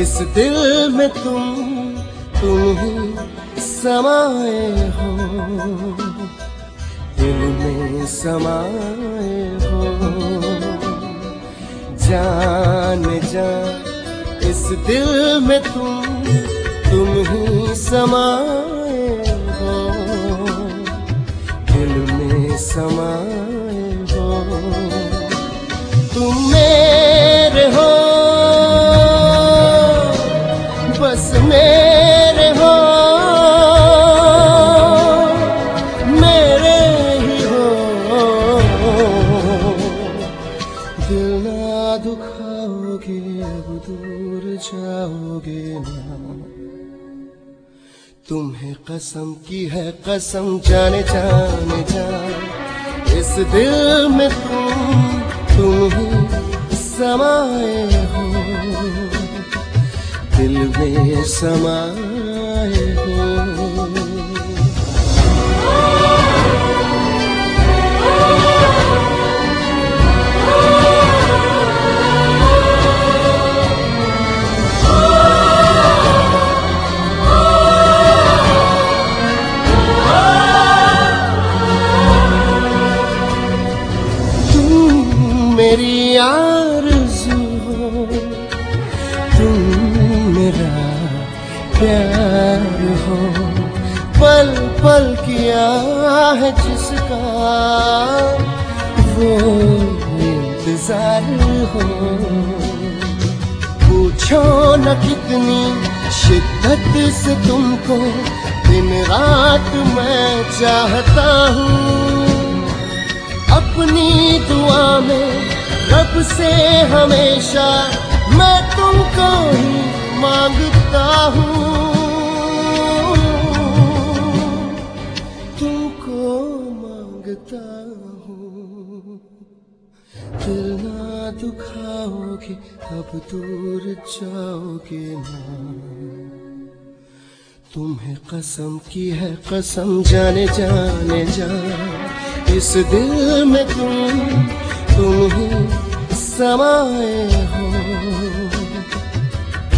इस दिल में तुम तुम ही समाए हो। दिल में समाए हो। जान जा इस दिल में तुम तुम ही समाए मेरे हो, मेरे ही हो। दिल ना दुखाओगे, अब दूर जाओगे ना। तुम्हें कसम की है कसम, जाने जाने जा इस दिल में तुम तुम ही समाए हो दिल प्यार हो, पल पल किया है जिसका वो इंतज़ार हो। पूछो न कितनी शिद्दत से तुमको दिन रात मैं चाहता हूँ। अपनी दुआ में रब से हमेशा मैं तुमको ही माँगता हूँ। तुमको माँगता हूँ। दिल ना दुखाओगे, अब दूर जाओगे ना। तुम्हें कसम की है, कसम जाने जाने जा। इस दिल में तुम तुम ही समाए हो।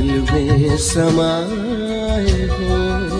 दिल में समाए हो।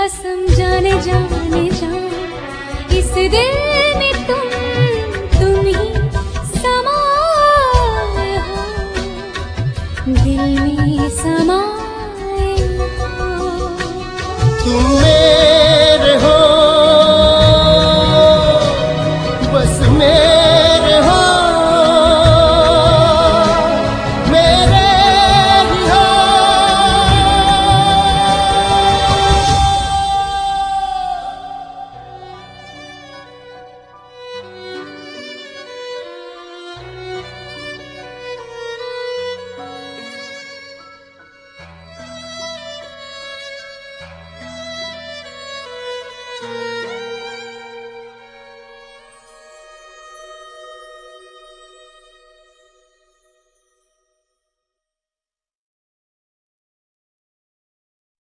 है कसम जाने जा इस दिल में तुम तुम ही समाए हो। दिल में समाए हो।